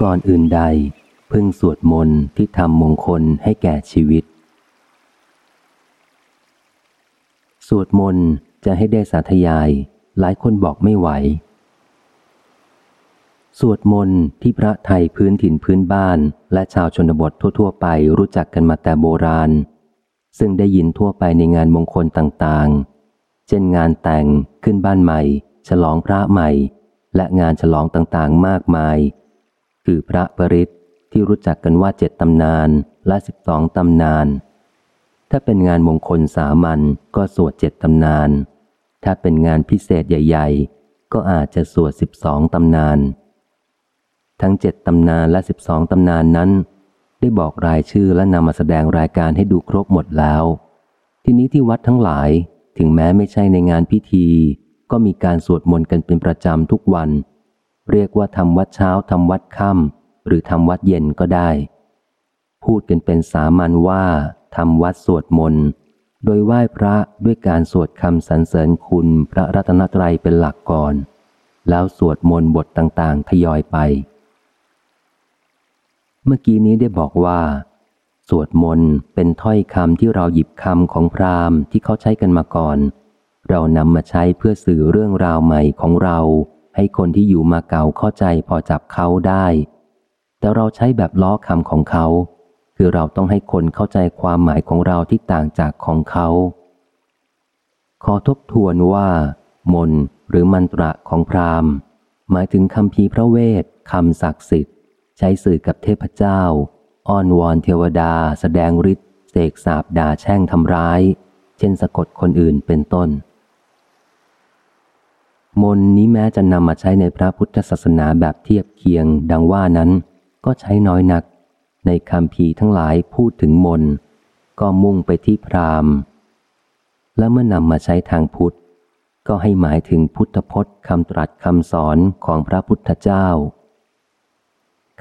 ก่อนอื่นใด พึงสวดมนต์ที่ทำมงคลให้แก่ชีวิต สวดมนต์จะให้ได้สาธยาย หลายคนบอกไม่ไหว สวดมนต์ที่พระไทยพื้นถิ่นพื้นบ้าน และชาวชนบททั่ว ๆ ไปรู้จักกันมาแต่โบราณ ซึ่งได้ยินทั่วไปในงานมงคลต่างๆ เช่นงานแต่งขึ้นบ้านใหม่ ฉลองพระใหม่ และงานฉลองต่างๆ มากมาย คือพระปริศที่รู้จักกันว่าเจ็ดตำนานและสิบสองตำนาน ถ้าเป็นงานมงคลสามัญก็สวดเจ็ดตำนาน ถ้าเป็นงานพิเศษใหญ่ ๆ ก็อาจจะสวดสิบสองตำนาน ทั้งเจ็ดตำนานและสิบสองตำนานนั้น ได้บอกรายชื่อและนำมาแสดงรายการให้ดูครบหมดแล้ว ทีนี้ที่วัดทั้งหลายถึงแม้ไม่ใช่ในงานพิธี ก็มีการสวดมนต์กันเป็นประจำทุกวัน เรียกว่าทำวัดเช้าทำวัดค่ำหรือทำวัดเย็นก็ได้ พูดกันเป็นสามัญว่าทำวัดสวดมนต์โดยไหว้พระด้วยการสวดคำสรรเสริญคุณพระรัตนตรัยเป็นหลักก่อน แล้วสวดมนต์บทต่างๆ ทยอยไป เมื่อกี้นี้ได้บอกว่า สวดมนต์เป็นถ้อยคำที่เราหยิบคำของพราหมณ์ที่เขาใช้กันมาก่อน เรานำมาใช้เพื่อสื่อเรื่องราวใหม่ของเรา ให้คนที่อยู่มาเก่าเข้าใจพอจับเขาได้ แต่เราใช้แบบล้อคำของเขา คือเราต้องให้คนเข้าใจความหมายของเราที่ต่างจากของเขา ขอทบทวนว่า มนต์หรือมันตระของพราหมณ์ หมายถึงคำพีพระเวทคำศักดิ์สิทธิ์ ใช้สื่อกับเทพเจ้า อ้อนวอนเทวดา แสดงฤทธิ์เสกสาบด่าแช่งทำร้าย เช่นสะกดคนอื่นเป็นต้น มนนี้แม้จะนำมาใช้ในพระพุทธศาสนาแบบเทียบเคียง ดังว่านั้น ก็ใช้น้อยนัก ในคำพีทั้งหลายพูดถึงมน ก็มุ่งไปที่พราหมณ์ และเมื่อนำมาใช้ทางพุทธ ก็ให้หมายถึงพุทธพจน์คำตรัสคำสอนของพระพุทธเจ้า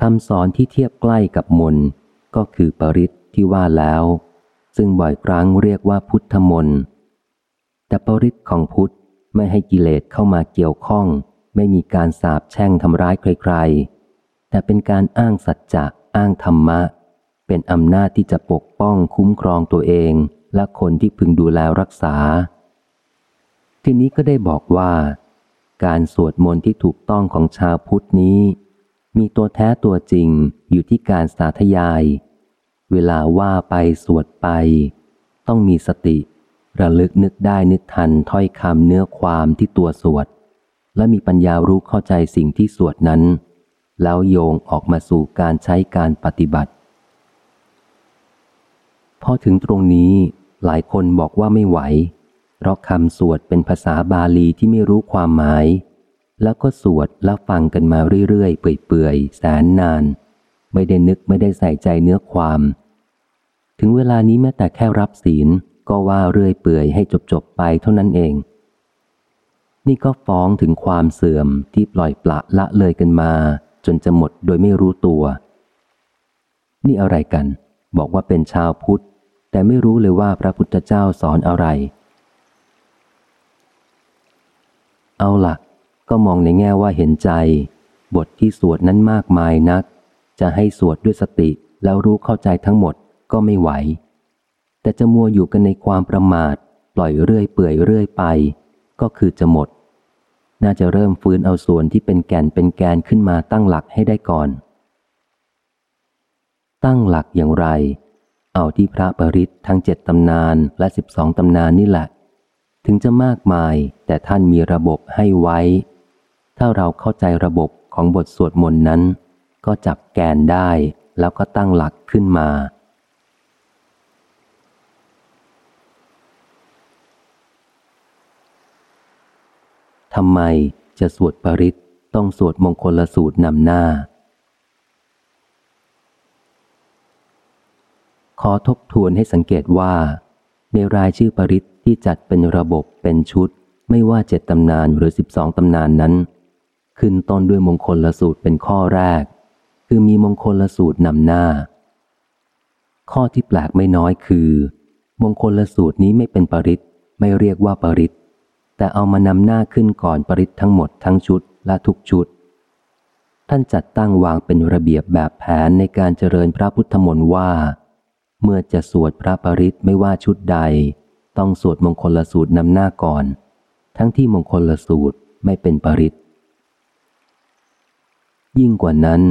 คำสอนที่เทียบใกล้กับมนก็คือปริศที่ว่าแล้ว ซึ่งบ่อยครั้งเรียกว่าพุทธมนแต่ปริศของพุทธ ไม่ให้กิเลสเข้ามาเกี่ยวข้อง ไม่มีการสาบแช่งทำร้ายใครๆ แต่เป็นการอ้างสัจจะอ้างธรรมะ เป็นอำนาจที่จะปกป้องคุ้มครองตัวเอง และคนที่พึงดูแลรักษา ทีนี้ก็ได้บอกว่า การสวดมนต์ที่ถูกต้องของชาวพุทธนี้ มีตัวแท้ตัวจริงอยู่ที่การสาธยาย เวลาว่าไปสวดไป ต้องมีสติ ระลึกนึกได้นึกทันถ้อยคำเนื้อความที่ตัวสวด และมีปัญญารู้เข้าใจสิ่งที่สวดนั้น แล้วโยงออกมาสู่การใช้การปฏิบัติ พอถึงตรงนี้หลายคนบอกว่าไม่ไหว เพราะคำสวดเป็นภาษาบาลีที่ไม่รู้ความหมาย แล้วก็สวดแล้วฟังกันมาเรื่อยๆ เปื่อยๆแสนนาน ไม่ได้นึกไม่ได้ใส่ใจเนื้อความ ถึงเวลานี้แม้แต่แค่รับศีล ก็ว่าเรื่อยเปื่อยให้จบๆไปเท่านั้นเอง นี่ก็ฟ้องถึงความเสื่อมที่ปล่อยปละละเลยกันมา จนจะหมดโดยไม่รู้ตัว นี่อะไรกัน บอกว่าเป็นชาวพุทธ แต่ไม่รู้เลยว่าพระพุทธเจ้าสอนอะไร เอาละก็มองในแง่ว่าเห็นใจ บทที่สวดนั้นมากมายนัก จะให้สวดด้วยสติแล้วรู้เข้าใจทั้งหมดก็ไม่ไหว แต่จะมัวอยู่กันในความประมาท ปล่อยเรื่อยเปื่อยเรื่อยไป ก็คือจะหมด น่าจะเริ่มฟื้นเอาส่วนที่เป็นแก่นเป็นแกนขึ้นมาตั้งหลักให้ได้ก่อน ตั้งหลักอย่างไร เอาที่พระปริศทั้งเจ็ดตำนานและสิบสองตำนานนี่แหละ ถึงจะมากมายแต่ท่านมีระบบให้ไว้ ถ้าเราเข้าใจระบบของบทสวดมนต์นั้น ก็จับแกนได้แล้วก็ตั้งหลักขึ้นมา ทำไมจะสวดปริศต้องสวดมงคลสูตรนำหน้า ขอทบทวนให้สังเกตว่า ในรายชื่อปริศที่จัดเป็นระบบเป็นชุด ไม่ว่าเจ็ดตำนานหรือสิบสองตำนานนั้น ขึ้นต้นด้วยมงคลละสูตรเป็นข้อแรก คือมีมงคลละสูตรนำหน้า ข้อที่แปลกไม่น้อยคือ มงคลละสูตรนี้ไม่เป็นปริศไม่เรียกว่าปริศ แต่เอามานำหน้าขึ้นก่อนปริศทั้งหมดทั้งชุดและทุกชุด ท่านจัดตั้งวางเป็นระเบียบแบบแผนในการเจริญพระพุทธมนต์ว่า เมื่อจะสวดพระปริตไม่ว่าชุดใด ต้องสวดมงคลลสูตรนำหน้าก่อน ทั้งที่มงคลลสูตรไม่เป็นปริตยิ่งกว่านั้น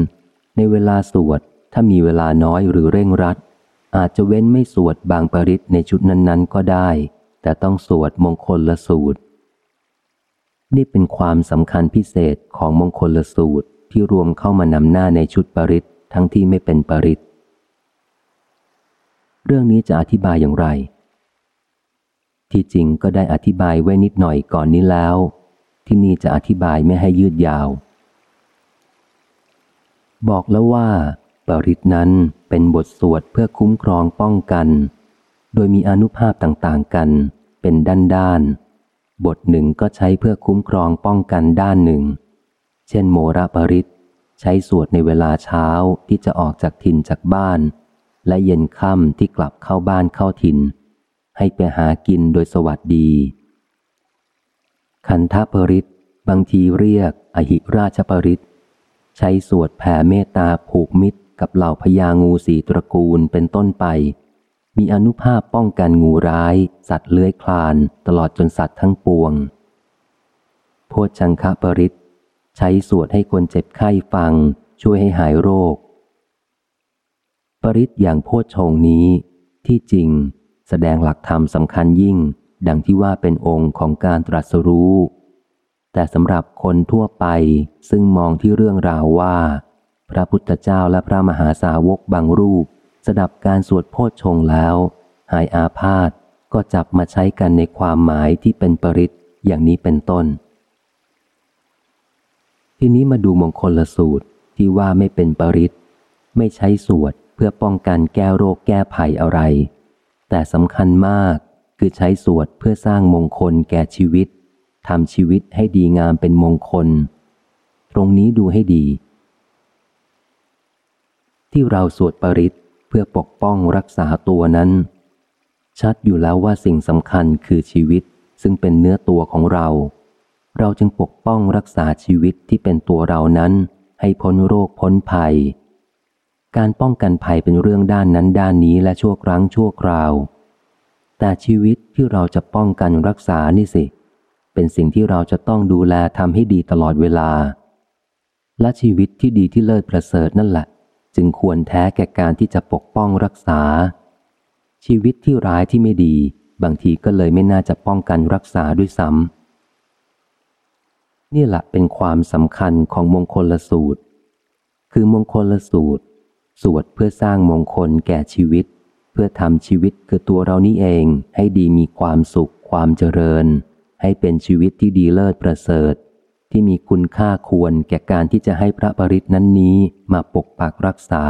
ในเวลาสวดถ้ามีเวลาน้อยหรือเร่งรัด อาจจะเว้นไม่สวดบางปริตในชุดนั้นๆ ก็ได้ แต่ต้องสวดมงคลละสูตร นี่เป็นความสำคัญพิเศษของมงคลละสูตรที่รวมเข้ามานำหน้าในชุดปริตทั้งที่ไม่เป็นปริตเรื่องนี้จะอธิบายอย่างไร ที่จริงก็ได้อธิบายไว้นิดหน่อยก่อนนี้แล้ว ที่นี่จะอธิบายไม่ให้ยืดยาว บอกแล้วว่า ปริตนั้นเป็นบทสวดเพื่อคุ้มครองป้องกัน โดยมีอนุภาพต่างๆกัน เป็นด้านด้าน บทหนึ่งก็ใช้เพื่อคุ้มครองป้องกันด้านหนึ่ง เช่น โมระปริตใช้สวดในเวลาเช้าที่จะออกจากถิ่นจากบ้าน และเย็นค่ำที่กลับเข้าบ้านเข้าถิ่น ให้ไปหากินโดยสวัสดี คันทปริตบางทีเรียกอหิราชปริตใช้สวดแผ่เมตตาผูกมิตรกับเหล่าพญางูสีตระกูลเป็นต้นไป มีอนุภาพป้องกันงูร้าย สัตว์เลื้อยคลาน ตลอดจนสัตว์ทั้งปวง โพชังคะปริตใช้สวดให้คนเจ็บไข้ฟัง ช่วยให้หายโรค ปริศอย่างโพชงนี้ ที่จริง แสดงหลักธรรมสำคัญยิ่ง ดังที่ว่าเป็นองค์ของการตรัสรู้ แต่สำหรับคนทั่วไปซึ่งมองที่เรื่องราวว่า พระพุทธเจ้าและพระมหาสาวกบางรูป สดับการสวดโพชงแล้ว หายอาพาธก็จับมาใช้กันในความหมายที่เป็นปริศอย่างนี้เป็นต้น ทีนี้มาดูมงคลละสูตรที่ว่าไม่เป็นปริศไม่ใช้สวดเพื่อป้องกันแก้โรคแก้ภัยอะไร แต่สำคัญมากคือใช้สวดเพื่อสร้างมงคลแก่ชีวิตทำชีวิตให้ดีงามเป็นมงคล ตรงนี้ดูให้ดี ที่เราสวดปริศ เพื่อปกป้องรักษาตัวนั้น ชัดอยู่แล้วว่าสิ่งสำคัญคือชีวิตซึ่งเป็นเนื้อตัวของเรา เราจึงปกป้องรักษาชีวิตที่เป็นตัวเรานั้น ให้พ้นโรคพ้นภัย การป้องกันภัยเป็นเรื่องด้านนั้นด้านนี้และชั่วครั้งชั่วคราว แต่ชีวิตที่เราจะป้องกันรักษานี่สิ เป็นสิ่งที่เราจะต้องดูแลทำให้ดีตลอดเวลา และชีวิตที่ดีที่เลิศประเสริฐนั่นแหละ จึงควรแท้แก่การที่จะปกป้องรักษา ชีวิตที่ร้ายที่ไม่ดี บางทีก็เลยไม่น่าจะป้องกันรักษาด้วยซ้ำนี่แหละเป็นความสำคัญของมงคลละสูตร คือมงคลละสูตร สวดเพื่อสร้างมงคลแก่ชีวิต เพื่อทำชีวิตคือตัวเรานี่เองให้ดีมีความสุขความเจริญ ให้เป็นชีวิตที่ดีเลิศประเสริฐ ที่มีคุณค่าควรแก่การที่จะให้พระปริตนั้นนี้มาปกปักรักษา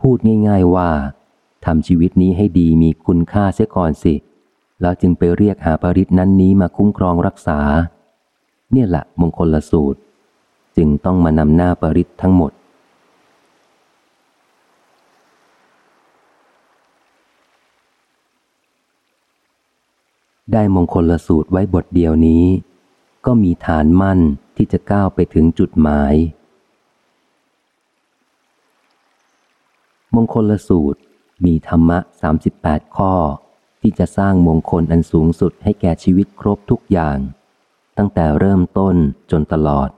พูดง่ายๆว่าทำชีวิตนี้ให้ดีมีคุณค่าเสียก่อนสิ แล้วจึงไปเรียกหาปริตนั้นนี้มาคุ้มครองรักษา เนี่ยแหละมงคลละสูตร จึงต้องมานำหน้าปริศทั้งหมด ได้มงคลละสูตรไว้บทเดียวนี้ ก็มีฐานมั่นที่จะก้าวไปถึงจุดหมาย มงคลละสูตรมีธรรมะ 38 ข้อ ที่จะสร้างมงคลอันสูงสุดให้แก่ชีวิตครบทุกอย่าง ตั้งแต่เริ่มต้นจนตลอด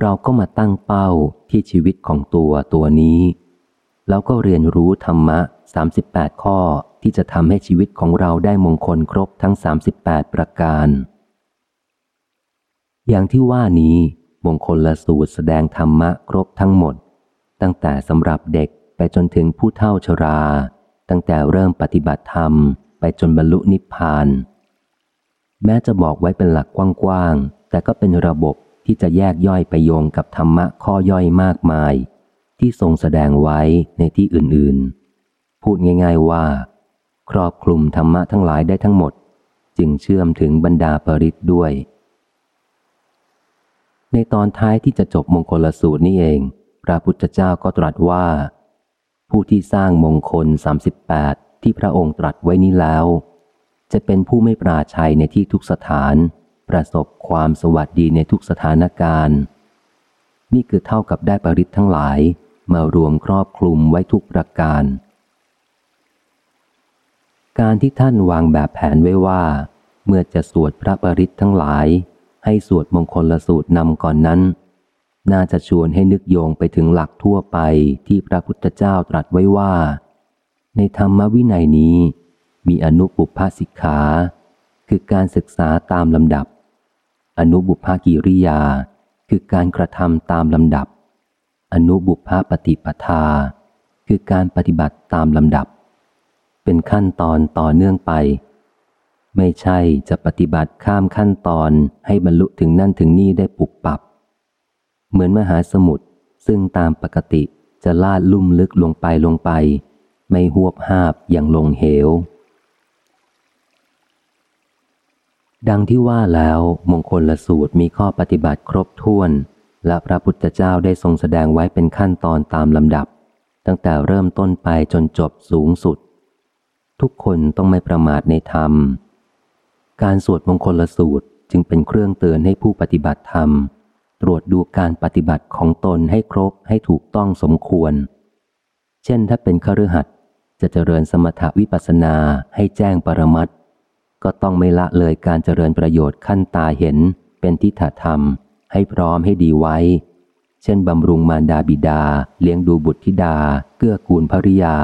เราก็มาตั้งเป้าที่ชีวิตของตัวตัวนี้ แล้วก็เรียนรู้ธรรมะ 38 ข้อที่จะทำให้ชีวิตของเราได้มงคลครบทั้ง 38 ประการ อย่างที่ว่านี้มงคลละสูตรแสดงธรรมะครบทั้งหมด ตั้งแต่สำหรับเด็กไปจนถึงผู้เฒ่าชรา ตั้งแต่เริ่มปฏิบัติธรรมไปจนบรรลุนิพพาน แม้จะบอกไว้เป็นหลักกว้างๆ แต่ก็เป็นระบบที่จะแยกย่อยไปโยงกับธรรมะข้อย่อยมากมาย ที่ทรงแสดงไว้ในที่อื่นๆ พูดง่ายๆว่า ครอบคลุมธรรมะทั้งหลายได้ทั้งหมด จึงเชื่อมถึงบรรดาปริตด้วย ในตอนท้ายที่จะจบมงคลสูตรนี้เอง พระพุทธเจ้าก็ตรัสว่า ผู้ที่สร้างมงคล 38 ที่พระองค์ตรัสไว้นี้แล้ว จะเป็นผู้ไม่ปราชัยในที่ทุกสถาน ประสบความสวัสดีในทุกสถานการณ์ นี่คือเท่ากับได้ปริศทั้งหลายมารวมครอบคลุมไว้ทุกประการ การที่ท่านวางแบบแผนไว้ว่า เมื่อจะสวดพระปริศทั้งหลาย ให้สวดมงคลละสูตรนำก่อนนั้น น่าจะชวนให้นึกโยงไปถึงหลักทั่วไปที่พระพุทธเจ้าตรัสไว้ว่า ในธรรมวินัยนี้ มีอนุปุพพสิกขา คือการศึกษาตามลำดับ อนุบุพกิริยา คือการกระทำตามลำดับ อนุบุพปฏิปทา คือการปฏิบัติตามลำดับ เป็นขั้นตอนต่อเนื่องไป ไม่ใช่จะปฏิบัติข้ามขั้นตอนให้บรรลุถึงนั่นถึงนี่ได้ปุบปับ เหมือนมหาสมุทรซึ่งตามปกติจะลาดลุ่มลึกลงไปลงไป ไม่หวบหาบอย่างลงเหว ดังที่ว่าแล้วมงคลละสูตรมีข้อปฏิบัติครบถ้วน และพระพุทธเจ้าได้ทรงแสดงไว้เป็นขั้นตอนตามลำดับ ตั้งแต่เริ่มต้นไปจนจบสูงสุด ทุกคนต้องไม่ประมาทในธรรม การสวดมงคลละสูตรจึงเป็นเครื่องเตือนให้ผู้ปฏิบัติธรรม ตรวจดูการปฏิบัติของตนให้ครบให้ถูกต้องสมควร เช่นถ้าเป็นคฤหัสถ์จะเจริญสมถวิปัสนาให้แจ้งปรมัตก็ต้องไม่ละเลยการเจริญประโยชน์ขั้นตาเห็น เป็นทิฏฐธรรม ให้พร้อมให้ดีไว้ เช่นบำรุงมารดาบิดา เลี้ยงดูบุตรธิดา เกื้อกูลภริยา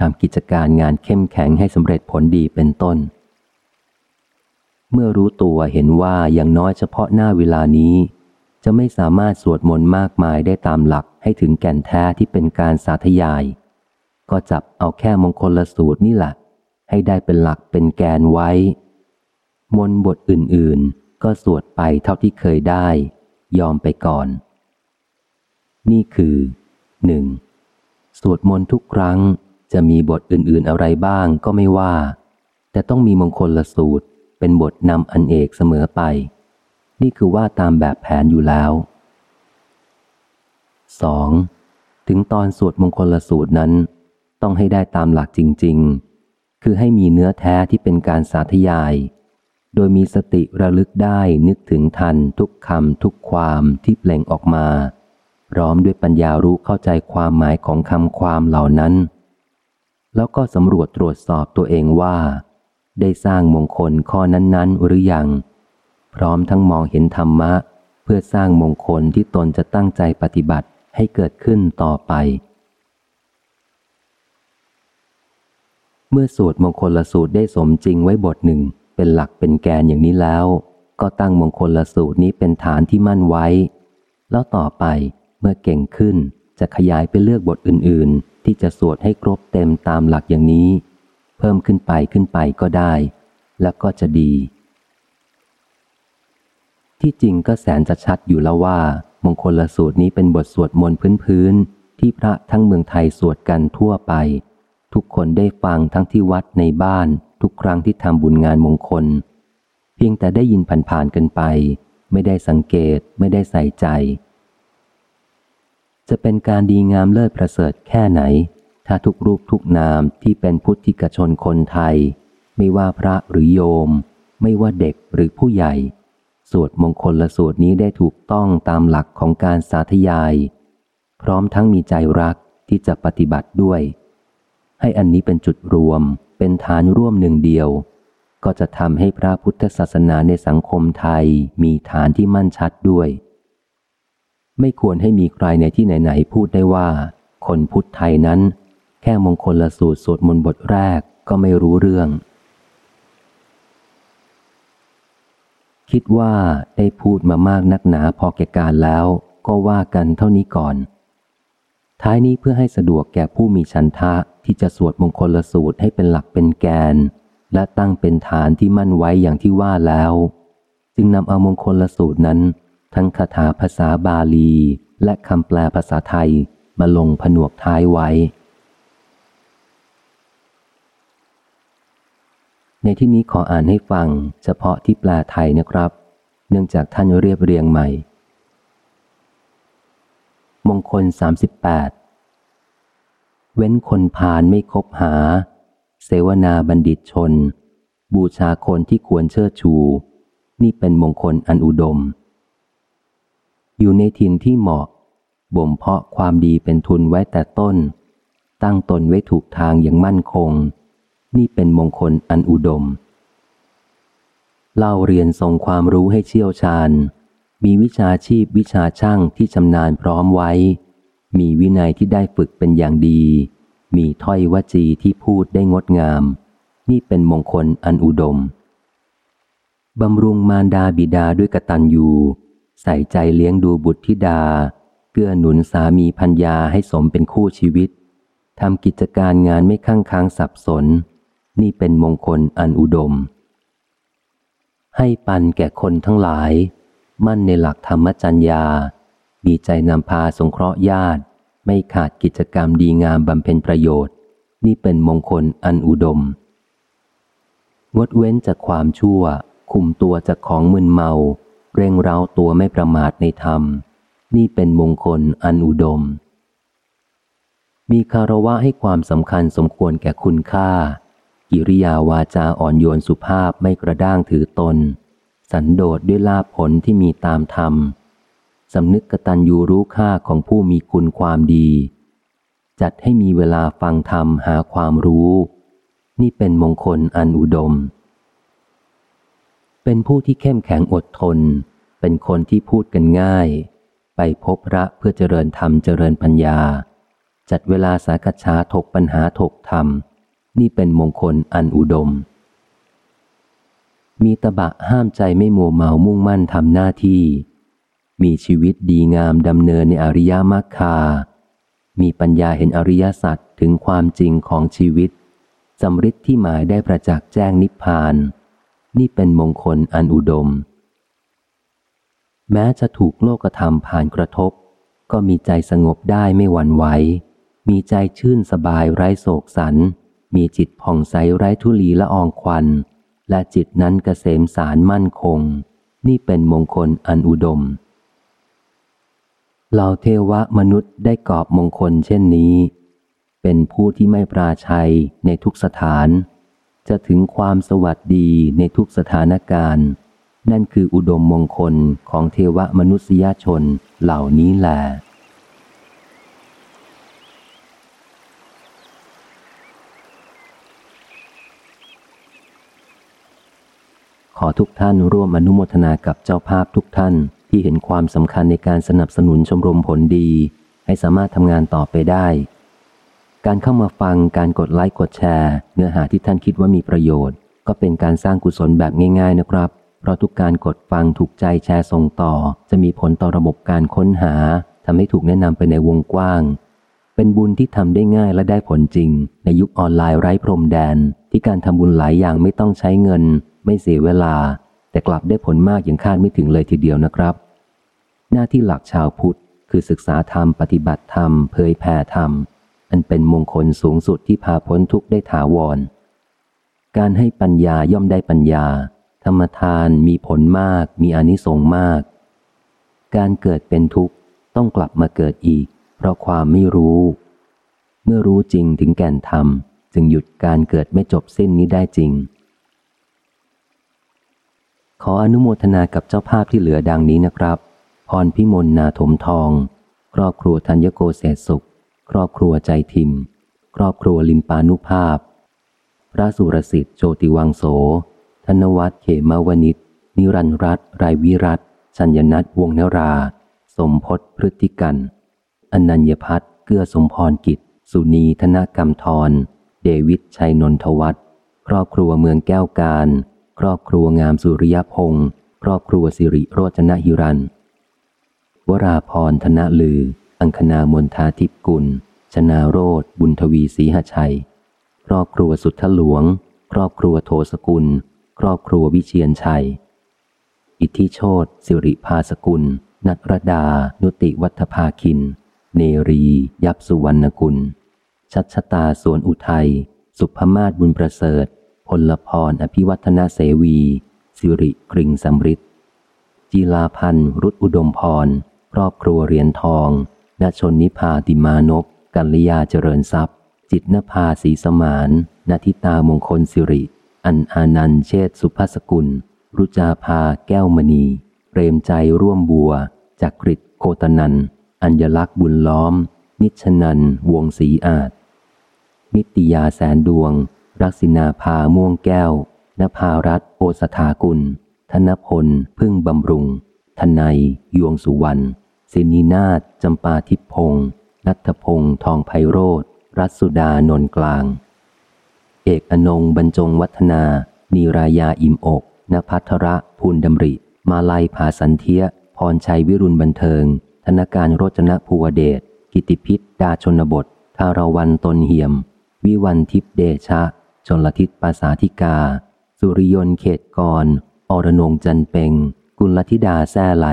ทำกิจการงานเข้มแข็งให้สำเร็จผลดีเป็นต้น เมื่อรู้ตัวเห็นว่าอย่างน้อยเฉพาะหน้าเวลานี้ จะไม่สามารถสวดมนต์มากมายได้ตามหลักให้ถึงแก่นแท้ที่เป็นการสาธยาย ก็จับเอาแค่มงคลละสูตรนี่แหละให้ได้เป็นหลักเป็นแกนไว้ มนบทอื่นๆ ก็สวดไปเท่าที่เคยได้ ยอมไปก่อน นี่คือหนึ่งสวดมนต์ทุกครั้งจะมีบทอื่นๆอะไรบ้างก็ไม่ว่า แต่ต้องมีมงคลละสูตร เป็นบทนำอันเอกเสมอไป นี่คือว่าตามแบบแผนอยู่แล้ว 2. ถึงตอนสวดมงคลสูตรนั้น ต้องให้ได้ตามหลักจริง ๆ คือให้มีเนื้อแท้ที่เป็นการสาธยาย โดยมีสติระลึกได้นึกถึงทันทุกคำทุกความที่เปล่งออกมา พร้อมด้วยปัญญารู้เข้าใจความหมายของคำความเหล่านั้น แล้วก็สำรวจตรวจสอบตัวเองว่า ได้สร้างมงคลข้อนั้น ๆ หรือยัง พร้อมทั้งมองเห็นธรรมะ เพื่อสร้างมงคลที่ตนจะตั้งใจปฏิบัติให้เกิดขึ้นต่อไป เมื่อสวดมงคลละสูตรได้สมจริงไว้บทหนึ่ง เป็นหลักเป็นแกนอย่างนี้แล้ว ก็ตั้งมงคลละสูตรนี้เป็นฐานที่มั่นไว้ แล้วต่อไปเมื่อเก่งขึ้นจะขยายไปเลือกบทอื่น ๆ ที่จะสวดให้ครบเต็มตามหลักอย่างนี้ เพิ่มขึ้นไปขึ้นไปก็ได้ แล้วก็จะดี ที่จริงก็แสนจะชัดอยู่แล้วว่ามงคลละสูตรนี้เป็นบทสวดมนต์พื้นๆที่พระทั้งเมืองไทยสวดกันทั่วไป ทุกคนได้ฟังทั้งที่วัดในบ้าน ทุกครั้งที่ทำบุญงานมงคล เพียงแต่ได้ยินผ่านๆกันไป ไม่ได้สังเกตไม่ได้ใส่ใจ จะเป็นการดีงามเลิศประเสริฐแค่ไหน ถ้าทุกรูปทุกนามที่เป็นพุทธิกชนคนไทย ไม่ว่าพระหรือโยม ไม่ว่าเด็กหรือผู้ใหญ่ สวดมงคลละสูตรนี้ได้ถูกต้องตามหลักของการสาธยาย พร้อมทั้งมีใจรักที่จะปฏิบัติด้วย ให้อันนี้เป็นจุดรวม เป็นฐานร่วมหนึ่งเดียว ก็จะทำให้พระพุทธศาสนาในสังคมไทยมีฐานที่มั่นชัดด้วย ไม่ควรให้มีใครในที่ไหนๆพูดได้ว่า คนพุทธไทยนั้น แค่มงคลละสูตรสวดมนต์บทแรกก็ไม่รู้เรื่อง คิดว่าได้พูดมามากนักหนาพอแก่การแล้วก็ว่ากันเท่านี้ก่อน ท้ายนี้เพื่อให้สะดวกแก่ผู้มีชันทะที่จะสวดมงคลละสูตรให้เป็นหลักเป็นแกน และตั้งเป็นฐานที่มั่นไว้อย่างที่ว่าแล้ว จึงนำเอามงคลละสูตรนั้น ทั้งคาถาภาษาบาลี และคำแปลภาษาไทยมาลงผนวกท้ายไว้ ในที่นี้ขออ่านให้ฟังเฉพาะที่แปลไทยนะครับ เนื่องจากท่านเรียบเรียงใหม่ มงคล 38 เว้นคนพาลไม่คบหา เสวนาบัณฑิตชน บูชาคนที่ควรเชิดชู นี่เป็นมงคลอันอุดม อยู่ในถิ่นที่เหมาะ บ่มเพาะความดีเป็นทุนไว้แต่ต้น ตั้งตนไว้ถูกทางอย่างมั่นคง นี่เป็นมงคลอันอุดม เล่าเรียนทรงความรู้ให้เชี่ยวชาญ มีวิชาชีพวิชาช่างที่ชำนาญพร้อมไว้ มีวินัยที่ได้ฝึกเป็นอย่างดี มีถ้อยวจีที่พูดได้งดงาม นี่เป็นมงคลอันอุดมบำรุงมารดาบิดาด้วยกตัญญูใส่ใจเลี้ยงดูบุตรธิดา เกื้อหนุนสามีพัญญาให้สมเป็นคู่ชีวิตทำกิจการงานไม่ข้างค้างสับสน นี่เป็นมงคลอันอุดม ให้ปันแก่คนทั้งหลาย มั่นในหลักธรรมจัญญา มีใจนำพาสงเคราะห์ญาติ ไม่ขาดกิจกรรมดีงามบำเพ็ญประโยชน์ นี่เป็นมงคลอันอุดม งดเว้นจากความชั่ว คุมตัวจากของมึนเมา เร่งเร้าตัวไม่ประมาทในธรรม นี่เป็นมงคลอันอุดมมีคารวะให้ความสำคัญสมควรแก่คุณค่า กิริยาวาจาอ่อนโยนสุภาพไม่กระด้างถือตน สันโดษด้วยลาภผลที่มีตามธรรมสำนึกกตัญญูรู้ค่าของผู้มีคุณความดี จัดให้มีเวลาฟังธรรมหาความรู้ นี่เป็นมงคลอันอุดม เป็นผู้ที่เข้มแข็งอดทน เป็นคนที่พูดกันง่าย ไปพบพระเพื่อเจริญธรรมเจริญปัญญา จัดเวลาสากชาถกปัญหาถกธรรม นี่เป็นมงคลอันอุดม มีตบะห้ามใจไม่มัวเมามุ่งมั่นทำหน้าที่ มีชีวิตดีงามดำเนินในอริยมรรคา มีปัญญาเห็นอริยสัจถึงความจริงของชีวิตสำริดที่หมายได้ประจักษ์แจ้งนิพพาน นี่เป็นมงคลอันอุดม แม้จะถูกโลกธรรมผ่านกระทบ ก็มีใจสงบได้ไม่หวั่นไหวมีใจชื่นสบายไร้โศกสัน มีจิตผ่องใสไร้ทุลีละอองควัน และจิตนั้นกเกษมสารมั่นคง นี่เป็นมงคลอันอุดมเหล่าเทวมนุษย์ได้กอบมงคลเช่นนี้ เป็นผู้ที่ไม่ปราชัยในทุกสถาน จะถึงความสวัสดีในทุกสถานการณ์ นั่นคืออุดมมงคลของเทวมนุษยชนเหล่านี้แหละ ขอทุกท่านร่วมอนุโมทนากับเจ้าภาพทุกท่านที่เห็นความสำคัญในการสนับสนุนชมรมผลดี ให้สามารถทำงานต่อไปได้ การเข้ามาฟังการกดไลค์กดแชร์ เนื้อหาที่ท่านคิดว่ามีประโยชน์ ก็เป็นการสร้างกุศลแบบง่าย ๆ นะครับ เพราะทุกการกดฟังถูกใจแชร์ส่งต่อ จะมีผลต่อระบบการค้นหาทำให้ถูกแนะนำไปในวงกว้าง เป็นบุญที่ทำได้ง่ายและได้ผลจริง ในยุคออนไลน์ไร้พรมแดน ที่การทำบุญหลายอย่างไม่ต้องใช้เงิน ไม่เสียเวลา แต่กลับได้ผลมากอย่างคาดไม่ถึงเลยทีเดียวนะครับ หน้าที่หลักชาวพุทธ คือศึกษาธรรมปฏิบัติธรรมเผยแผ่ธรรม อันเป็นมงคลสูงสุดที่พาพ้นทุกข์ได้ถาวร การให้ปัญญาย่อมได้ปัญญา ธรรมทานมีผลมาก มีอนิสงส์มาก การเกิดเป็นทุกข์ต้องกลับมาเกิดอีก เพราะความไม่รู้ เมื่อรู้จริงถึงแก่นธรรม จึงหยุดการเกิดไม่จบสิ้นนี้ได้จริง ขออนุโมทนากับเจ้าภาพที่เหลือดังนี้นะครับ พรพิมลนาถมทอง ครอบครัวธัญโกเศษสุข ครอบครัวใจทิม ครอบครัวลิมปานุภาพ พระสุรสิทธิ์โจติวังโส ธนวัฒน์เขมวนิชนิรันรัตไรวิรัตชัญญนัทวงเนรา สมพศพฤติกัน อนัญญพัฒน์เกื้อสมพรกิจ สุนีธนกรรมทร เดวิดชัยนนทวัฒน์ครอบครัวเมืองแก้วการ ครอบครัวงามสุริยพงศ์ครอบครัวสิริโรจนหิรัน วราพรธนลือ อังคณามนทาทิพกุล ชนาโรธบุญทวีศรีหชัย ครอบครัวสุทธหลวง ครอบครัวโทสกุล ครอบครัววิเชียนชัย อิทธิโชตสิริภาสกุล นัทรดา นุติวัฒภาคิน เนรี ยับสุวรรณกุล ชัชตาสวนอุทัย สุภมาศบุญประเสริฐ พลพรอภิวัฒนาเสวี สิริกริงสำริดจีลาพันธ์รุตอุดมพร ครอบครัวเรียนทองณชนนิพาติมานพกัลยาเจริญทรัพย์ จิตนภาสีสมานนาทิตามงคลสิริ อันอานันเชษสุภสกุล รุจาภาแก้วมณี เปรมใจร่วมบัว จักริดโคตนัน อัญญลักษ์บุญล้อม นิชนันวงศรีอาจ นิตยาแสนดวง รักษินาภาม่วงแก้ว นภารัตโอสถากุล ธนพล พึ่งบำรุง ทนายยวงสุวรรณสินีนาฏจำปาทิพพงศ์นัทพงศ์ทองไพโรธรัศสุดานนกลาง เอกอนงบรรจงวัฒนา นีรายาอิ่มอกนภัทระภูลดำริ มาลัยภาสันเทียพรชัยวิรุณบันเทิง ธนการโรจนภูวเดช กิติพิษดาชนบทคารวันตนเหียม วิวันทิพเดชะ ชนลทิศปาสาธิกา สุริยนเขตกรอรนงจันเปง กุลธิดาแซ่ไหล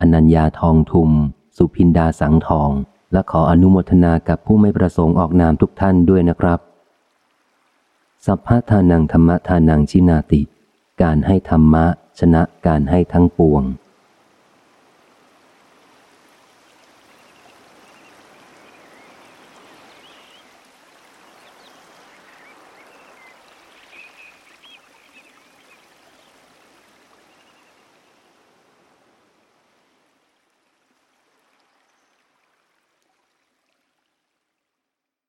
อนัญญาทองทุม สุพินดาสังทอง และขออนุโมทนากับผู้ไม่ประสงค์ออกนามทุกท่านด้วยนะครับ สัพพะทานังธรรมทานังชินาติ การให้ธรรมะ ชนะการให้ทั้งปวง